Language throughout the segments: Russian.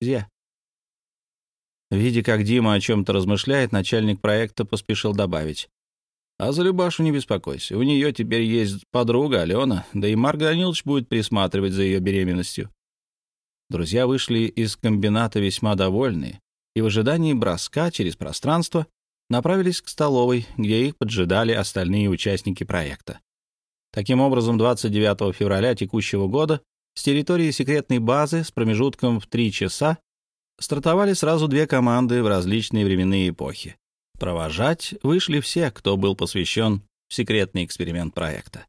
друзья. Видя, как Дима о чем-то размышляет, начальник проекта поспешил добавить. «А за Любашу не беспокойся. У нее теперь есть подруга Алена, да и Марк Данилович будет присматривать за ее беременностью». Друзья вышли из комбината весьма довольные и в ожидании броска через пространство направились к столовой, где их поджидали остальные участники проекта. Таким образом, 29 февраля текущего года с территории секретной базы с промежутком в три часа стартовали сразу две команды в различные временные эпохи. Провожать вышли все, кто был посвящен в секретный эксперимент проекта.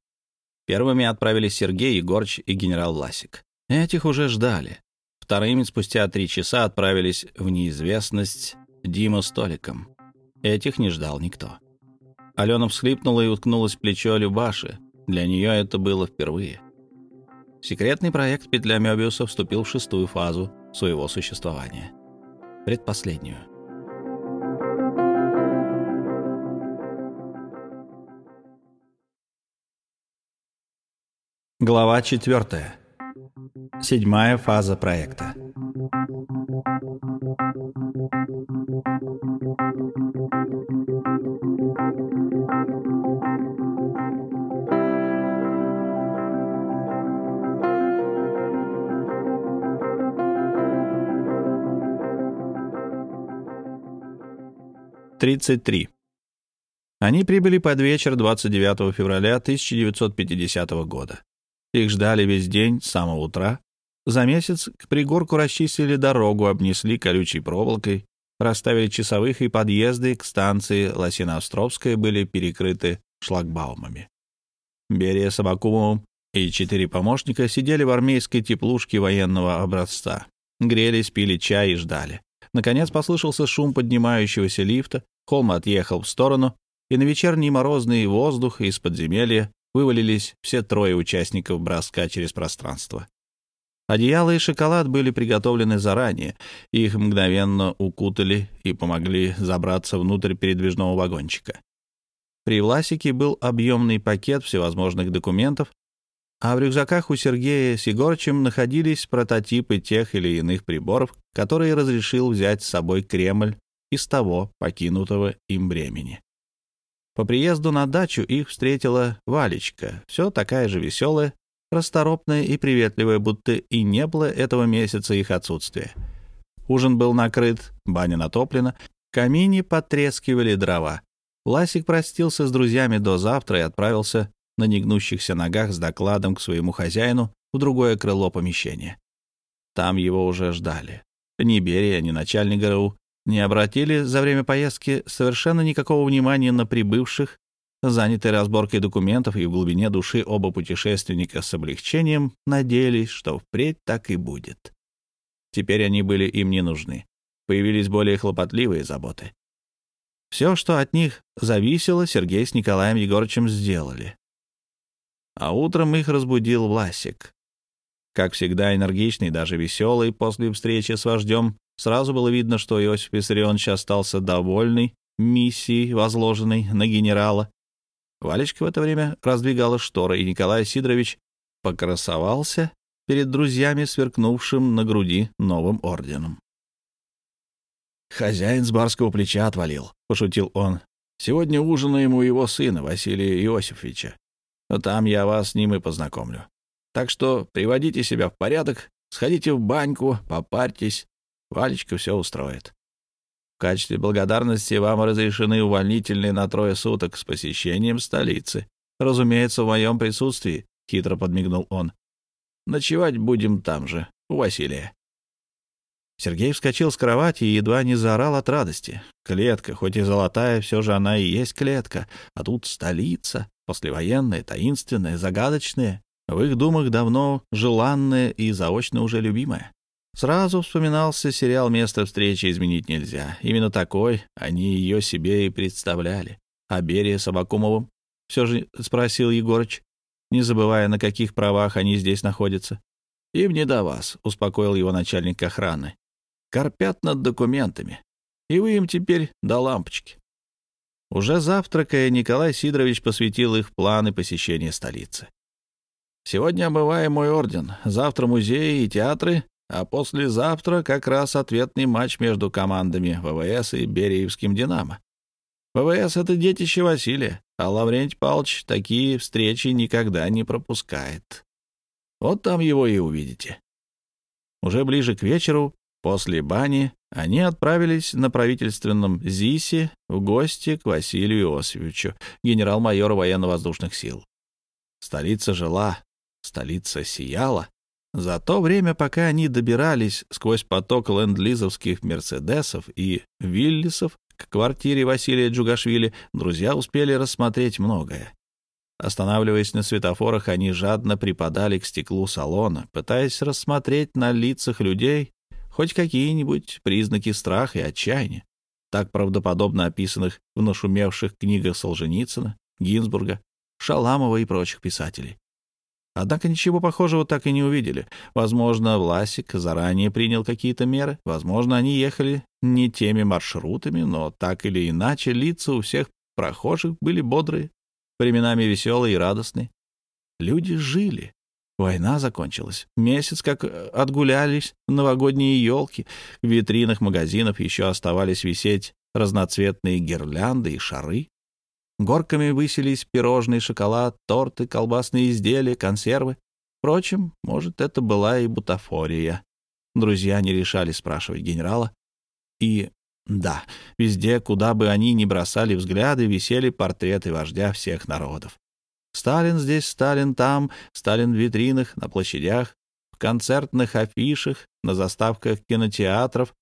Первыми отправились Сергей Егорч и генерал Ласик. Этих уже ждали. Вторыми спустя три часа отправились в неизвестность Дима с Толиком. Этих не ждал никто. Алена всхлипнула и уткнулась в плечо Любаши. Для нее это было впервые. Секретный проект «Петля Мёбиуса» вступил в шестую фазу своего существования. Предпоследнюю. Глава четвертая. Седьмая фаза проекта. Тридцать три. Они прибыли под вечер 29 февраля 1950 года. Их ждали весь день, с самого утра. За месяц к пригорку расчистили дорогу, обнесли колючей проволокой, расставили часовых, и подъезды к станции Лосино-Островская были перекрыты шлагбаумами. Берия с Абакумовым и четыре помощника сидели в армейской теплушке военного образца. Грелись, пили чай и ждали. Наконец послышался шум поднимающегося лифта, холм отъехал в сторону, и на вечерний морозный воздух из подземелья вывалились все трое участников броска через пространство. Одеяло и шоколад были приготовлены заранее, их мгновенно укутали и помогли забраться внутрь передвижного вагончика. При Власике был объемный пакет всевозможных документов, а в рюкзаках у Сергея с Егорычем находились прототипы тех или иных приборов, которые разрешил взять с собой Кремль из того покинутого им времени. По приезду на дачу их встретила Валечка, все такая же веселая, расторопная и приветливая, будто и не было этого месяца их отсутствия. Ужин был накрыт, баня натоплена, в камине потрескивали дрова. Ласик простился с друзьями до завтра и отправился на негнущихся ногах с докладом к своему хозяину в другое крыло помещения. Там его уже ждали. Ни Берия, ни начальник ГРУ не обратили за время поездки совершенно никакого внимания на прибывших, занятые разборкой документов и в глубине души оба путешественника с облегчением надеялись, что впредь так и будет. Теперь они были им не нужны. Появились более хлопотливые заботы. Все, что от них зависело, Сергей с Николаем Егорычем сделали. А утром их разбудил Власик. Как всегда, энергичный, даже веселый после встречи с вождем, Сразу было видно, что Иосиф Виссарионович остался довольный миссией, возложенной на генерала. Валечка в это время раздвигала шторы, и Николай Сидорович покрасовался перед друзьями, сверкнувшим на груди новым орденом. «Хозяин с барского плеча отвалил», — пошутил он. «Сегодня ужинаем у его сына, Василия Иосифовича. Там я вас с ним и познакомлю. Так что приводите себя в порядок, сходите в баньку, попарьтесь, Валечка все устроит. В качестве благодарности вам разрешены увольнительные на трое суток с посещением столицы. Разумеется, в моем присутствии, — хитро подмигнул он. Ночевать будем там же, у Василия. Сергей вскочил с кровати и едва не заорал от радости. Клетка, хоть и золотая, все же она и есть клетка, а тут столица, послевоенная, таинственная, загадочная, в их думах давно желанная и заочно уже любимая. Сразу вспоминался сериал «Место встречи изменить нельзя». Именно такой они ее себе и представляли. А Берия с Абакумовым? Все же спросил Егорыч, не забывая, на каких правах они здесь находятся. «Им не до вас», — успокоил его начальник охраны. «Корпят над документами. И вы им теперь до лампочки». Уже завтракая, Николай Сидорович посвятил их планы посещения столицы. «Сегодня обываем мой орден, завтра музеи и театры, а послезавтра как раз ответный матч между командами ВВС и Бериевским «Динамо». ВВС — это детище Василия, а Лаврентий Павлович такие встречи никогда не пропускает. Вот там его и увидите. Уже ближе к вечеру, после бани, они отправились на правительственном ЗИСе в гости к Василию Иосифовичу, генерал-майору военно-воздушных сил. Столица жила, столица сияла. За то время, пока они добирались сквозь поток ленд-лизовских «Мерседесов» и «Виллисов» к квартире Василия Джугашвили, друзья успели рассмотреть многое. Останавливаясь на светофорах, они жадно припадали к стеклу салона, пытаясь рассмотреть на лицах людей хоть какие-нибудь признаки страха и отчаяния, так правдоподобно описанных в нашумевших книгах Солженицына, Гинзбурга, Шаламова и прочих писателей. Однако ничего похожего так и не увидели. Возможно, Власик заранее принял какие-то меры, возможно, они ехали не теми маршрутами, но так или иначе лица у всех прохожих были бодрые, временами веселый и радостный. Люди жили. Война закончилась. Месяц как э, отгулялись новогодние елки. В витринах магазинов еще оставались висеть разноцветные гирлянды и шары. Горками высились пирожный, шоколад, торты, колбасные изделия, консервы. Впрочем, может, это была и бутафория. Друзья не решали спрашивать генерала. И да, везде, куда бы они ни бросали взгляды, висели портреты вождя всех народов. Сталин здесь, Сталин там, Сталин в витринах, на площадях, в концертных афишах, на заставках кинотеатров.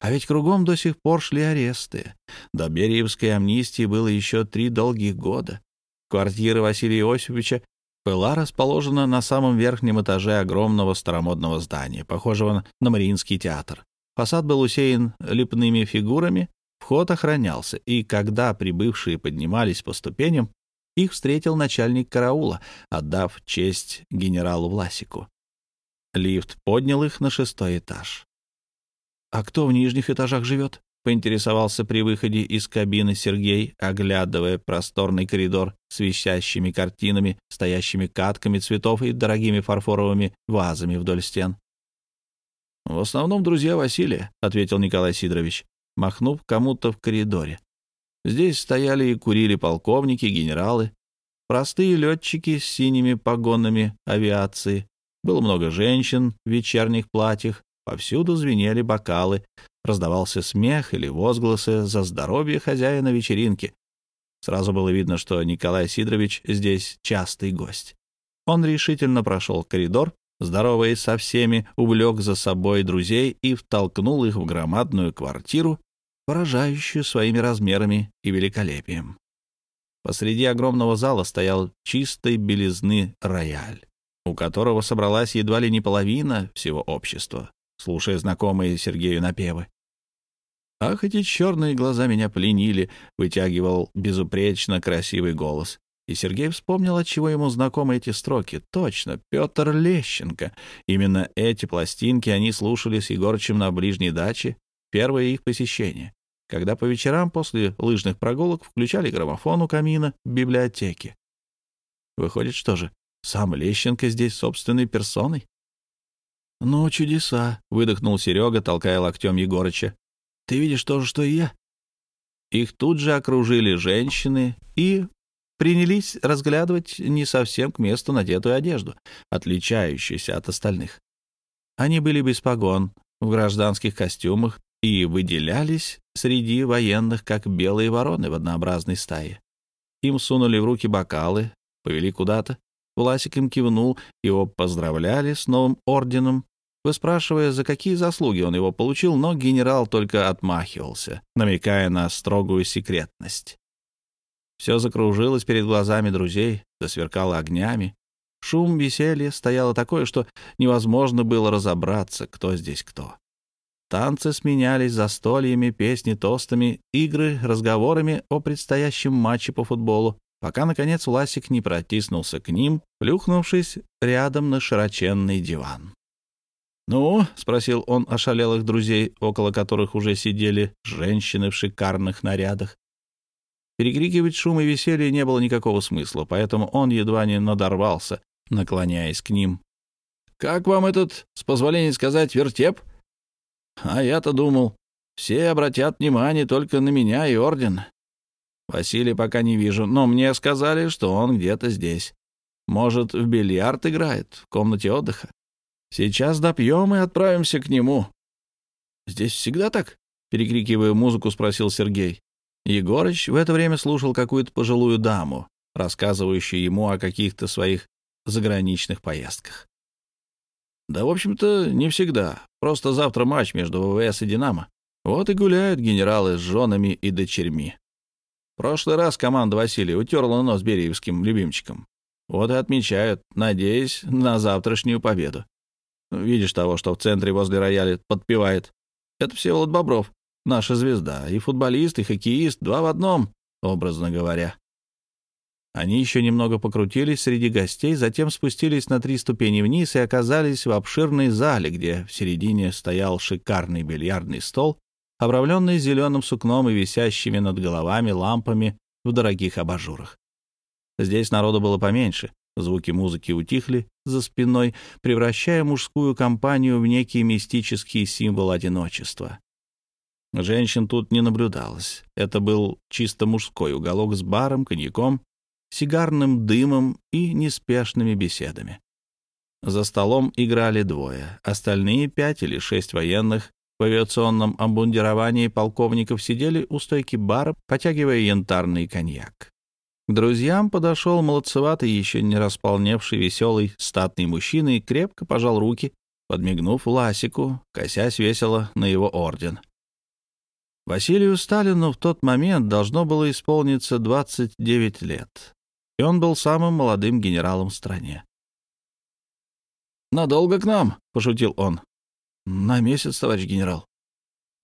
А ведь кругом до сих пор шли аресты. До Бериевской амнистии было еще три долгих года. Квартира Василия Иосифовича была расположена на самом верхнем этаже огромного старомодного здания, похожего на Мариинский театр. Фасад был усеян лепными фигурами, вход охранялся, и когда прибывшие поднимались по ступеням, их встретил начальник караула, отдав честь генералу Власику. Лифт поднял их на шестой этаж. «А кто в нижних этажах живет?» — поинтересовался при выходе из кабины Сергей, оглядывая просторный коридор с висящими картинами, стоящими катками цветов и дорогими фарфоровыми вазами вдоль стен. «В основном друзья Василия», — ответил Николай Сидорович, махнув кому-то в коридоре. Здесь стояли и курили полковники, генералы, простые летчики с синими погонами авиации. Было много женщин в вечерних платьях, повсюду звенели бокалы, раздавался смех или возгласы за здоровье хозяина вечеринки. Сразу было видно, что Николай Сидорович здесь частый гость. Он решительно прошел коридор, здороваясь со всеми, увлек за собой друзей и втолкнул их в громадную квартиру, поражающую своими размерами и великолепием. Посреди огромного зала стоял чистой белизны рояль, у которого собралась едва ли не половина всего общества, слушая знакомые Сергею напевы. «Ах, эти черные глаза меня пленили», — вытягивал безупречно красивый голос. И Сергей вспомнил, от чего ему знакомы эти строки. Точно, Петр Лещенко. Именно эти пластинки они слушали с Егорычем на ближней даче, первое их посещение, когда по вечерам после лыжных прогулок включали граммофон у камина в библиотеке. Выходит, что же, сам Лещенко здесь собственной персоной? «Ну, чудеса!» — выдохнул Серега, толкая локтем Егорыча. «Ты видишь то же, что и я?» Их тут же окружили женщины и принялись разглядывать не совсем к месту надетую одежду, отличающуюся от остальных. Они были без погон, в гражданских костюмах и выделялись среди военных, как белые вороны в однообразной стае. Им сунули в руки бокалы, повели куда-то. Власик им кивнул, его поздравляли с новым орденом, выспрашивая, за какие заслуги он его получил, но генерал только отмахивался, намекая на строгую секретность. Все закружилось перед глазами друзей, засверкало огнями. Шум веселья стояло такое, что невозможно было разобраться, кто здесь кто. Танцы сменялись застольями, песни, тостами, игры, разговорами о предстоящем матче по футболу, пока, наконец, Ласик не протиснулся к ним, плюхнувшись рядом на широченный диван. «Ну?» — спросил он ошалелых друзей, около которых уже сидели женщины в шикарных нарядах. Перекрикивать шум и веселье не было никакого смысла, поэтому он едва не надорвался, наклоняясь к ним. как вам этот, с позволения сказать, вертеп? А я-то думал, все обратят внимание только на меня и орден. Василия пока не вижу, но мне сказали, что он где-то здесь. Может, в бильярд играет, в комнате отдыха. Сейчас допьем и отправимся к нему. Здесь всегда так? Перекрикивая музыку, спросил Сергей. Егорыч в это время слушал какую-то пожилую даму, рассказывающую ему о каких-то своих заграничных поездках. Да, в общем-то, не всегда. Просто завтра матч между ВВС и «Динамо». Вот и гуляют генералы с женами и дочерьми. Прошлый раз команда Василия утерла нос бериевским любимчиком. Вот и отмечают, надеясь на завтрашнюю победу. Видишь того, что в центре возле рояля подпевает. Это Всеволод Бобров, наша звезда, и футболист, и хоккеист, два в одном, образно говоря. Они еще немного покрутились среди гостей, затем спустились на три ступени вниз и оказались в обширной зале, где в середине стоял шикарный бильярдный стол обрамленный зеленым сукном и висящими над головами лампами в дорогих абажурах. Здесь народу было поменьше, звуки музыки утихли за спиной, превращая мужскую компанию в некий мистический символ одиночества. Женщин тут не наблюдалось. Это был чисто мужской уголок с баром, коньяком, сигарным дымом и неспешными беседами. За столом играли двое, остальные пять или шесть военных в авиационном обмундировании полковников сидели у стойки бара, потягивая янтарный коньяк. К друзьям подошел молодцеватый, еще не располневший, веселый, статный мужчина и крепко пожал руки, подмигнув Ласику, косясь весело на его орден. Василию Сталину в тот момент должно было исполниться 29 лет, и он был самым молодым генералом в стране. «Надолго к нам?» — пошутил он. «На месяц, товарищ генерал».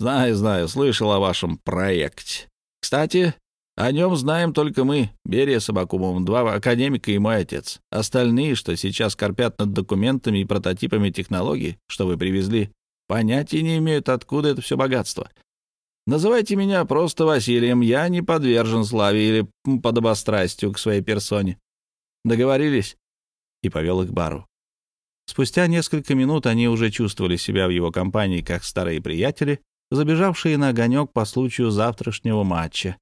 «Знаю, знаю, слышал о вашем проекте. Кстати, о нем знаем только мы, Берия с Абакумовым, два академика и мой отец. Остальные, что сейчас корпят над документами и прототипами технологий, что вы привезли, понятия не имеют, откуда это все богатство. Называйте меня просто Василием, я не подвержен славе или подобострастию к своей персоне. Договорились?» И повел их к бару. Спустя несколько минут они уже чувствовали себя в его компании как старые приятели, забежавшие на огонек по случаю завтрашнего матча.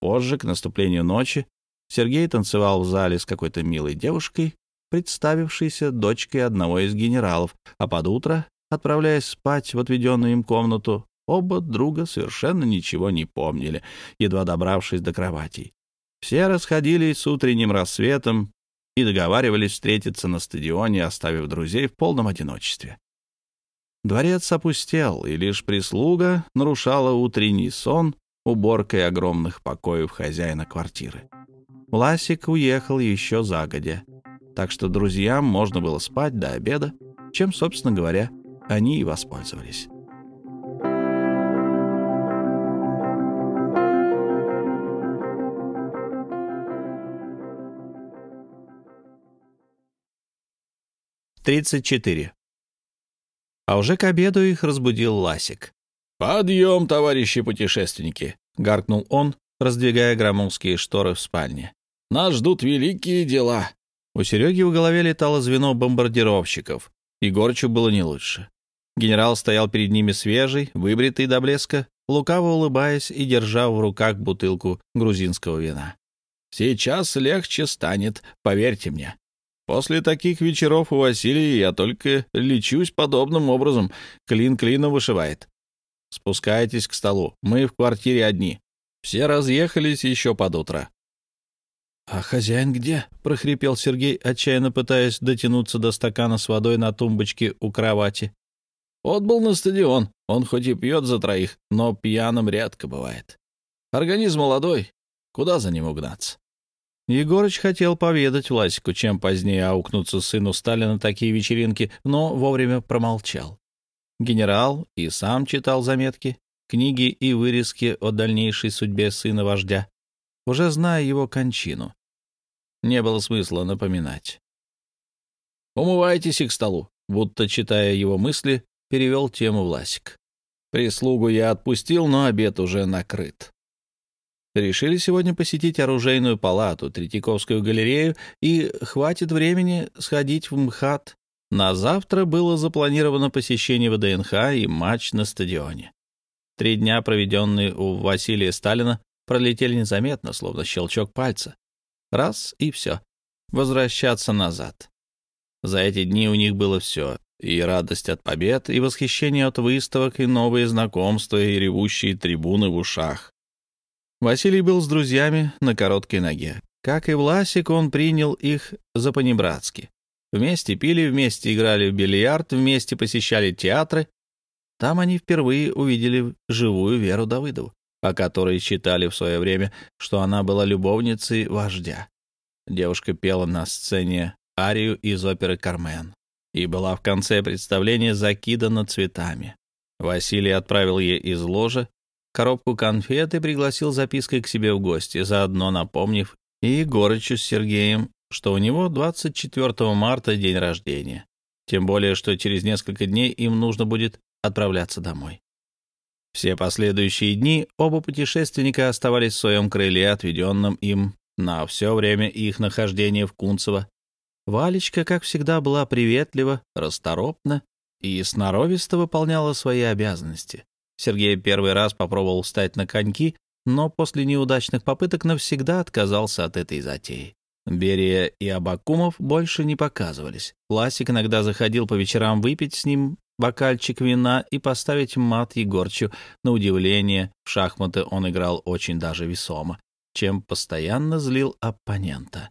Позже, к наступлению ночи, Сергей танцевал в зале с какой-то милой девушкой, представившейся дочкой одного из генералов, а под утро, отправляясь спать в отведенную им комнату, оба друга совершенно ничего не помнили, едва добравшись до кроватей. Все расходились с утренним рассветом, и договаривались встретиться на стадионе, оставив друзей в полном одиночестве. Дворец опустел, и лишь прислуга нарушала утренний сон уборкой огромных покоев хозяина квартиры. Власик уехал еще загодя, так что друзьям можно было спать до обеда, чем, собственно говоря, они и воспользовались. 34. А уже к обеду их разбудил Ласик. «Подъем, товарищи путешественники!» — гаркнул он, раздвигая громоздкие шторы в спальне. «Нас ждут великие дела!» У Сереги в голове летало звено бомбардировщиков. Егорчу было не лучше. Генерал стоял перед ними свежий, выбритый до блеска, лукаво улыбаясь и держа в руках бутылку грузинского вина. «Сейчас легче станет, поверьте мне. После таких вечеров у Василия я только лечусь подобным образом. Клин клина вышивает. Спускайтесь к столу. Мы в квартире одни. Все разъехались еще под утро. — А хозяин где? — прохрипел Сергей, отчаянно пытаясь дотянуться до стакана с водой на тумбочке у кровати. — Отбыл на стадион. Он хоть и пьет за троих, но пьяным редко бывает. Организм молодой. Куда за ним угнаться? Егорыч хотел поведать Власику, чем позднее аукнуться сыну Сталина такие вечеринки, но вовремя промолчал. Генерал и сам читал заметки, книги и вырезки о дальнейшей судьбе сына вождя, уже зная его кончину. Не было смысла напоминать. «Умывайтесь к столу», будто, читая его мысли, перевел тему Власик. «Прислугу я отпустил, но обед уже накрыт. Решили сегодня посетить оружейную палату, Третьяковскую галерею, и хватит времени сходить в МХАТ. На завтра было запланировано посещение ВДНХ и матч на стадионе. Три дня, проведенные у Василия Сталина, пролетели незаметно, словно щелчок пальца. Раз — и все. Возвращаться назад. За эти дни у них было все — и радость от побед, и восхищение от выставок, и новые знакомства, и ревущие трибуны в ушах. Василий был с друзьями на короткой ноге. Как и Власик, он принял их за понебратски. Вместе пили, вместе играли в бильярд, вместе посещали театры, там они впервые увидели живую Веру Давыдову, о которой считали в свое время, что она была любовницей вождя. Девушка пела на сцене арию из оперы «Кармен» и была в конце представления закидана цветами. Василий отправил ей из ложа коробку конфет и пригласил запиской к себе в гости, заодно напомнив и Егорычу с Сергеем, что у него 24 марта день рождения. Тем более, что через несколько дней им нужно будет отправляться домой. Все последующие дни оба путешественника оставались в своем крыле, отведенном им на все время их нахождения в Кунцево. Валечка, как всегда, была приветлива, расторопна и сноровисто выполняла свои обязанности. Сергей первый раз попробовал встать на коньки, но после неудачных попыток навсегда отказался от этой затеи. Берия и Абакумов больше не показывались. Ласик иногда заходил по вечерам выпить с ним бокальчик вина и поставить мат Егорчу. На удивление, в шахматы он играл очень даже весомо, чем постоянно злил оппонента.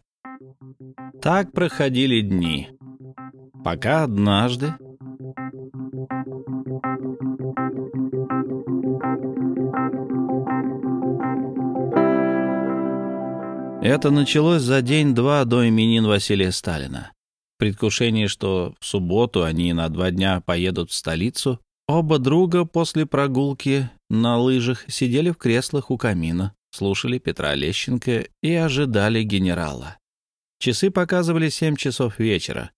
Так проходили дни, пока однажды... Это началось за день-два до именин Василия Сталина предвкушении, что в субботу они на два дня поедут в столицу, оба друга после прогулки на лыжах сидели в креслах у камина, слушали Петра Лещенко и ожидали генерала. Часы показывали семь часов вечера.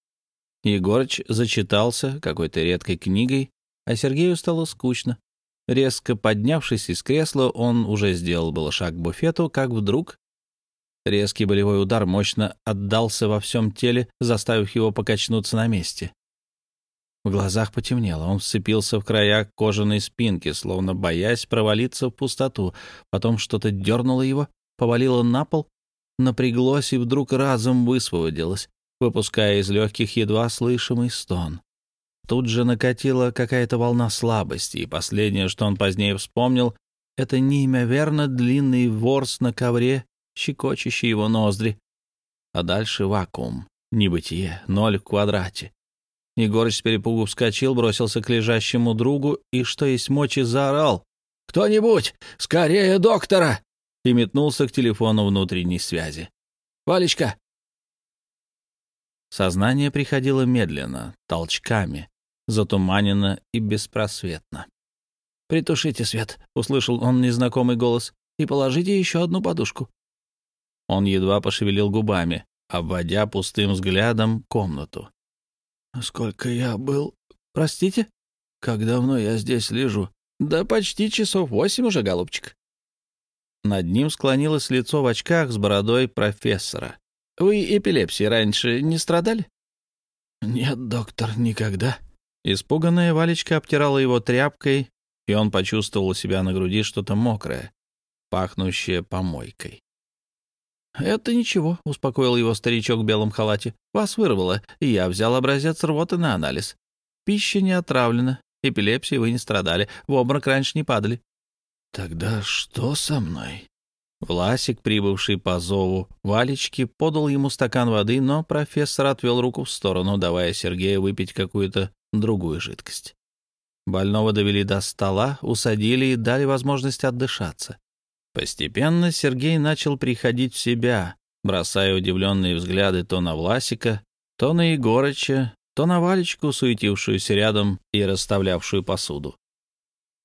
Егорыч зачитался какой-то редкой книгой, а Сергею стало скучно. Резко поднявшись из кресла, он уже сделал было шаг к буфету, как вдруг Резкий болевой удар мощно отдался во всем теле, заставив его покачнуться на месте. В глазах потемнело, он вцепился в края кожаной спинки, словно боясь провалиться в пустоту. Потом что-то дернуло его, повалило на пол, напряглось и вдруг разом высвободилось, выпуская из легких едва слышимый стон. Тут же накатила какая-то волна слабости, и последнее, что он позднее вспомнил, это неимоверно длинный ворс на ковре щекочущий его ноздри. А дальше вакуум, небытие, ноль в квадрате. Егорыч с перепугу вскочил, бросился к лежащему другу и, что есть мочи, заорал. «Кто-нибудь! Скорее доктора!» и метнулся к телефону внутренней связи. «Валечка!» Сознание приходило медленно, толчками, затуманенно и беспросветно. «Притушите свет», — услышал он незнакомый голос, — «и положите еще одну подушку». Он едва пошевелил губами, обводя пустым взглядом комнату. «Сколько я был... Простите? Как давно я здесь лежу? Да почти часов восемь уже, голубчик». Над ним склонилось лицо в очках с бородой профессора. «Вы эпилепсией раньше не страдали?» «Нет, доктор, никогда». Испуганная Валечка обтирала его тряпкой, и он почувствовал у себя на груди что-то мокрое, пахнущее помойкой. «Это ничего», — успокоил его старичок в белом халате. «Вас вырвало, и я взял образец рвоты на анализ. Пища не отравлена, эпилепсией вы не страдали, в обморок раньше не падали». «Тогда что со мной?» Власик, прибывший по зову Валечки, подал ему стакан воды, но профессор отвел руку в сторону, давая Сергею выпить какую-то другую жидкость. Больного довели до стола, усадили и дали возможность отдышаться. Постепенно Сергей начал приходить в себя, бросая удивленные взгляды то на Власика, то на Егорыча, то на Валечку, суетившуюся рядом и расставлявшую посуду.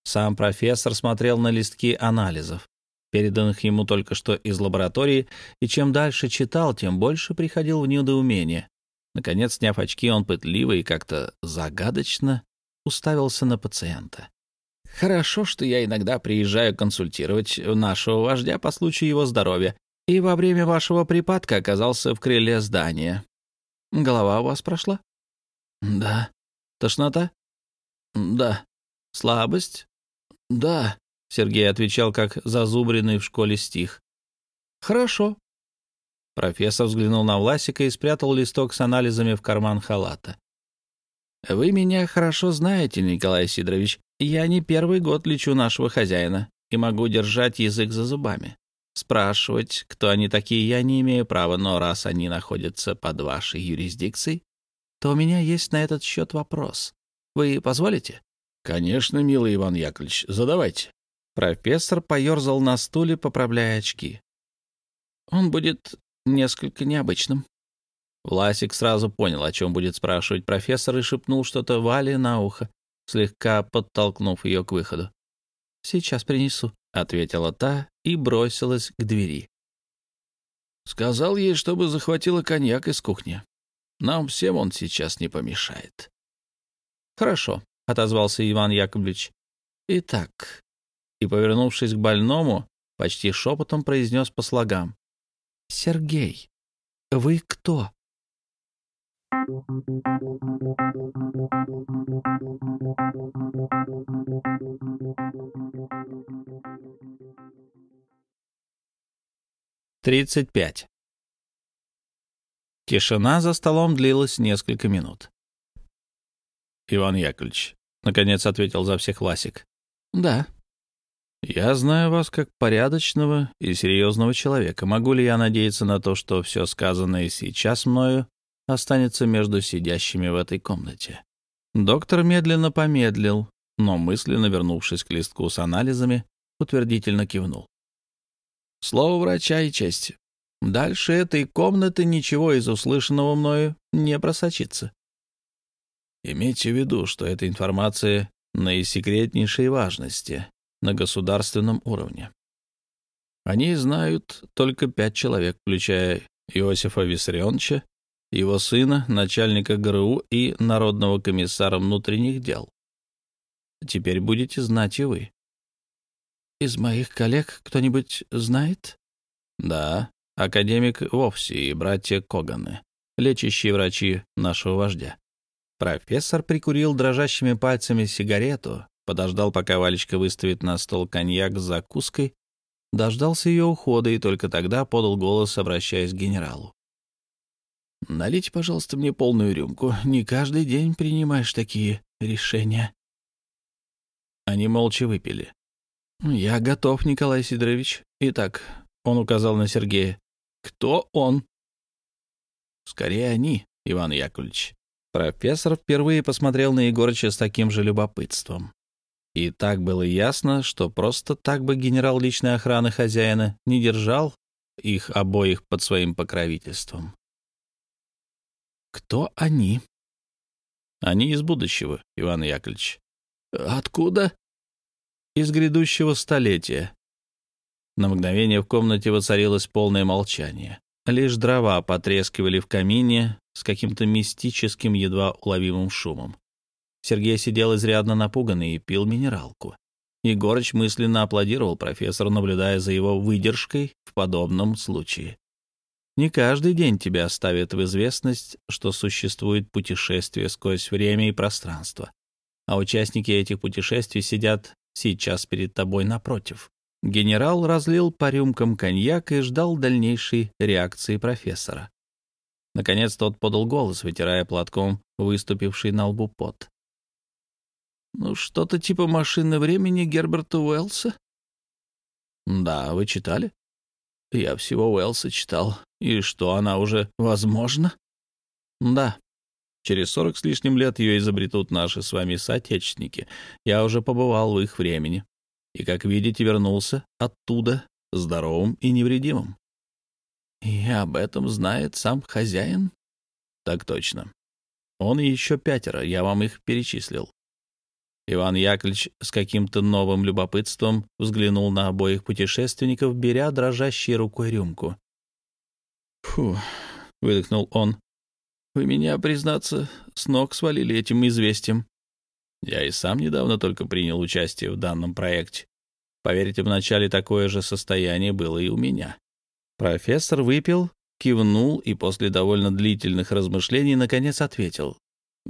Сам профессор смотрел на листки анализов, переданных ему только что из лаборатории, и чем дальше читал, тем больше приходил в недоумение. Наконец, сняв очки, он пытливо и как-то загадочно уставился на пациента. Хорошо, что я иногда приезжаю консультировать нашего вождя по случаю его здоровья, и во время вашего припадка оказался в крыле здания. Голова у вас прошла? Да. Тошнота? Да. Слабость? Да. Сергей отвечал, как зазубренный в школе стих. Хорошо. Профессор взглянул на Власика и спрятал листок с анализами в карман халата. «Вы меня хорошо знаете, Николай Сидорович. Я не первый год лечу нашего хозяина и могу держать язык за зубами. Спрашивать, кто они такие, я не имею права, но раз они находятся под вашей юрисдикцией, то у меня есть на этот счет вопрос. Вы позволите? Конечно, милый Иван Яковлевич, задавайте. Профессор поерзал на стуле, поправляя очки. Он будет несколько необычным. Власик сразу понял, о чем будет спрашивать профессор, и шепнул что-то Вале на ухо, слегка подтолкнув ее к выходу. «Сейчас принесу», — ответила та и бросилась к двери. Сказал ей, чтобы захватила коньяк из кухни. Нам всем он сейчас не помешает. Хорошо, отозвался Иван Яковлевич. Итак, и, повернувшись к больному, почти шепотом произнес по слогам. Сергей, вы кто? Тридцать пять. Тишина за столом длилась несколько минут. «Иван Яковлевич», — наконец ответил за всех Ласик. «Да». «Я знаю вас как порядочного и серьезного человека. Могу ли я надеяться на то, что все сказанное сейчас мною останется между сидящими в этой комнате?» Доктор медленно помедлил, но мысленно вернувшись к листку с анализами, утвердительно кивнул. «Слово врача и честь. Дальше этой комнаты ничего из услышанного мною не просочится. Имейте в виду, что эта информация наисекретнейшей важности на государственном уровне. Они знают только пять человек, включая Иосифа Виссарионовича, его сына, начальника ГРУ и народного комиссара внутренних дел. Теперь будете знать и вы. Из моих коллег кто-нибудь знает? Да, академик вовсе и братья Коганы, лечащие врачи нашего вождя. Профессор прикурил дрожащими пальцами сигарету, подождал, пока Валечка выставит на стол коньяк с закуской, дождался ее ухода и только тогда подал голос, обращаясь к генералу. «Налейте, пожалуйста, мне полную рюмку. Не каждый день принимаешь такие решения». Они молча выпили. «Я готов, Николай Сидорович. Итак», — он указал на Сергея, кто он? Скорее они, Иван Яковлевич. Профессор впервые посмотрел на Егорыча с таким же любопытством. И так было ясно, что просто так бы генерал личной охраны хозяина не держал их обоих под своим покровительством. Кто они? Они из будущего, Иван Яковлевич. Откуда? Из грядущего столетия. На мгновение в комнате воцарилось полное молчание. Лишь дрова потрескивали в камине с каким-то мистическим, едва уловимым шумом. Сергей сидел изрядно напуганный и пил минералку. Егорыч мысленно аплодировал профессору, наблюдая за его выдержкой в подобном случае. Не каждый день тебя оставят в известность, что существует путешествие сквозь время и пространство, а участники этих путешествий сидят сейчас перед тобой напротив. Генерал разлил по рюмкам коньяк и ждал дальнейшей реакции профессора. Наконец тот подал голос, вытирая платком выступивший на лбу пот. «Ну, что-то типа машины времени Герберта Уэллса?» «Да, вы читали?» «Я всего Уэллса читал. И что, она уже возможна?» «Да. Через сорок с лишним лет ее изобретут наши с вами соотечественники. Я уже побывал в их времени и, как видите, вернулся оттуда здоровым и невредимым. И об этом знает сам хозяин? Так точно. Он еще пятеро, я вам их перечислил. Иван Яковлевич с каким-то новым любопытством взглянул на обоих путешественников, беря дрожащей рукой рюмку. «Фу», — выдохнул он, — «вы меня, признаться, с ног свалили этим известием. Я и сам недавно только принял участие в данном проекте. Поверьте, вначале такое же состояние было и у меня. Профессор выпил, кивнул и после довольно длительных размышлений наконец ответил.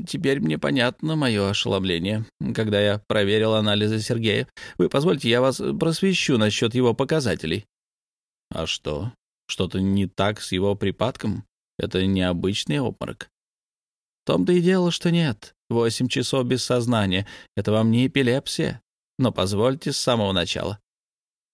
Теперь мне понятно мое ошеломление, когда я проверил анализы Сергея. Вы позвольте, я вас просвещу насчет его показателей. А что? Что-то не так с его припадком? Это необычный обморок. В том-то и дело, что нет. Восемь часов без сознания. Это вам не эпилепсия. Но позвольте с самого начала.